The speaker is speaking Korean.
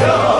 야!